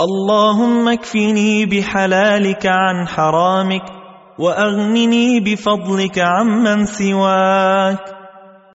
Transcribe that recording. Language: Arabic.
اللهم اكفني بحلالك عن حرامك وأغنني بفضلك عمن سواك.